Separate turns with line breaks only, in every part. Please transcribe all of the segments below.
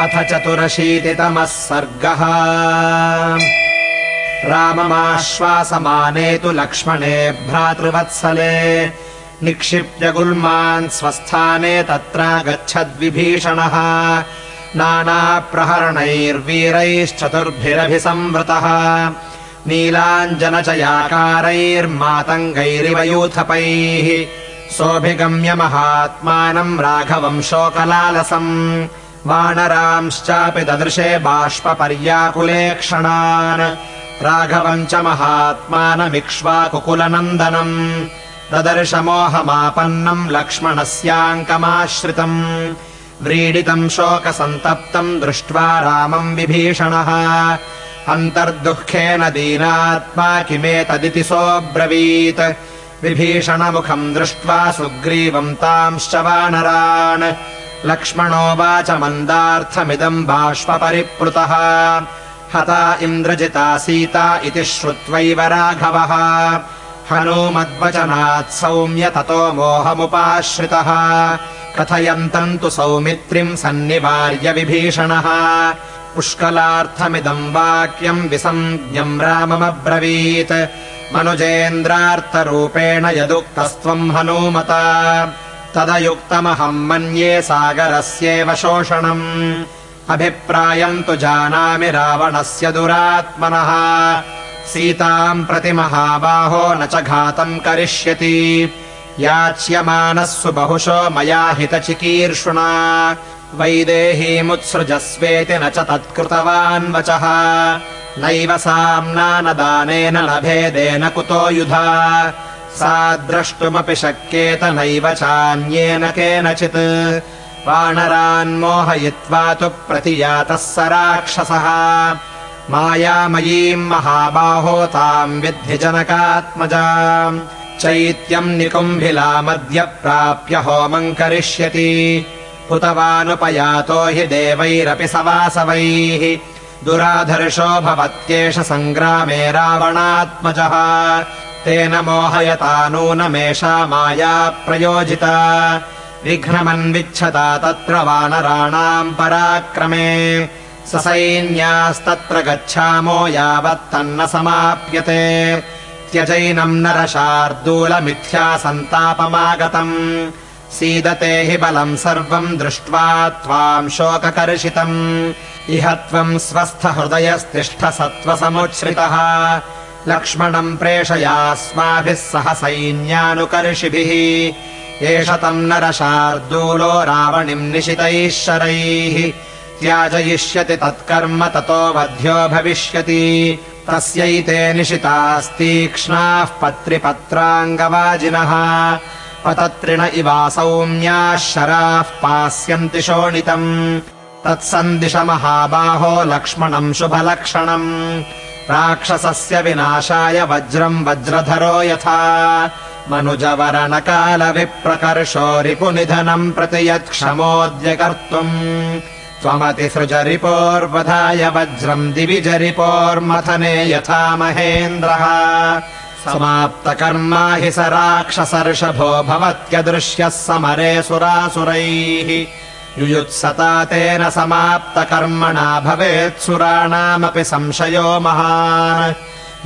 अथ चतुरशीतितमः सर्गः। राममाश्वासमाने तु लक्ष्मणे भ्रातृवत्सले। निक्षिप्य गुल्मान् स्वस्थाने तत्र गच्छद्विभीषणः। नानाप्रहरणैर्वीरैश्चतुर्भिरभिसंवृतः। नीलाञ्जनचयाकारैर्मातङ्गैरिव यूथपैः सोऽभिगम्य महात्मानम् राघवम् शोकलालसम् वानरांश्चापि ददृशे बाष्पपर्याकुले क्षणान्। राघवम् च महात्मानमिक्ष्वाकुकुलनन्दनम्। ददर्शमोहमापन्नम् लक्ष्मणस्याङ्कमाश्रितम्। व्रीडितम् शोकसन्तप्तम् दृष्ट्वा रामम् विभीषणः। अन्तर्दुःखेन दीनात्मा किमेतदिति सोऽब्रवीत्। विभीषणमुखम् दृष्ट्वा सुग्रीवम् तांश्च वानरान् लक्ष्मणोवाच मन्दार्थमिदम् बाष्पपरिप्लुतः। हता इन्द्रजिता सीता इति श्रुत्वैव राघवः। हनूमद्वचनात् सौम्य ततो मोहमुपाश्रितः। कथयन्तम् तु सौमित्रिम् सन्निवार्य विभीषणः। पुष्कलार्थमिदम् वाक्यम् विसञ्ज्ञम् राममब्रवीत्। मनुजेन्द्रार्थरूपेण यदुक्तस्त्वम् हनूमता तदयुक्तमहम् मन्ये सागरस्येव शोषणम्। अभिप्रायम् तु जानामि रावणस्य दुरात्मनः। सीताम् प्रति महाबाहो न च घातम् करिष्यति। याच्यमानः बहुशो मया हितचिकीर्षुणा। वैदेहीमुत्सृजस्वेति न च तत्कृतवान् वचः। नैव साम्ना न दानेन न भेदेन कुतो युधा सा द्रष्टुमपि शक्येत नैव चान्येन केनचित्। वानरान्मोहयित्वा तु प्रतियातः स राक्षसः। मायामयीम् महाबाहो ताम् विद्धि जनकात्मजाम् चैत्यम् निकुम्भिलामद्य प्राप्य होमम् करिष्यति। हुतवानुपयातो हि देवैरपि सवासवैः। दुराधर्षो भवत्येष सङ्ग्रामे रावणात्मजः तेन मोहयता नूनमेषा माया प्रयोजिता। विघ्नमन्विच्छता तत्र वानराणाम् पराक्रमे। ससैन्यास्तत्र गच्छामो यावत्तन्न समाप्यते। त्यजैनम् नरशार्दूलमिथ्या सन्तापमागतम् सीदते हि बलम् सर्वम् दृष्ट्वा त्वाम् शोककर्षितम्। इह त्वम् स्वस्थहृदयस्तिष्ठ सत्त्वसमुच्छ्रितः लक्ष्मणम् प्रेषयास्माभिः सह सैन्यानुकर्षिभिः। एष तम् नरशार्दूलो रावणिम् निशितैः शरैः त्याजयिष्यति तत्कर्म ततो वध्यो भविष्यति। तस्यैते निशितास्तीक्ष्णाः पत्रिपत्राङ्गवाजिनः। पतत्रिण इवा सौम्याः शराः पास्यन्ति शोणितम्। तत्सन्दिश महाबाहो लक्ष्मणम् शुभलक्षणम् राक्षसस्य विनाशाय वज्रम् वज्रधरो यथा। मनुजवरणकालविप्रकर्षो रिपुनिधनम् प्रति यत्क्षमोऽद्य कर्तुम् त्वमतिसृज रिपोर्वधाय वज्रम् दिविजरिपोर्मथने यथा महेन्द्रः। समाप्तकर्मा हि स राक्षसर्षभो भवत्यदृश्यः समरे सुरासुरैः युयुत्सता तेन समाप्तकर्मणा भवेत्सुराणामपि संशयो महान्।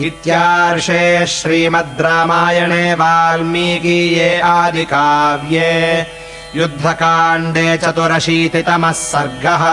इत्यार्षे श्रीमद् रामायणे वाल्मीकीये आदिकाव्ये युद्धकाण्डे चतुरशीतितमः सर्गः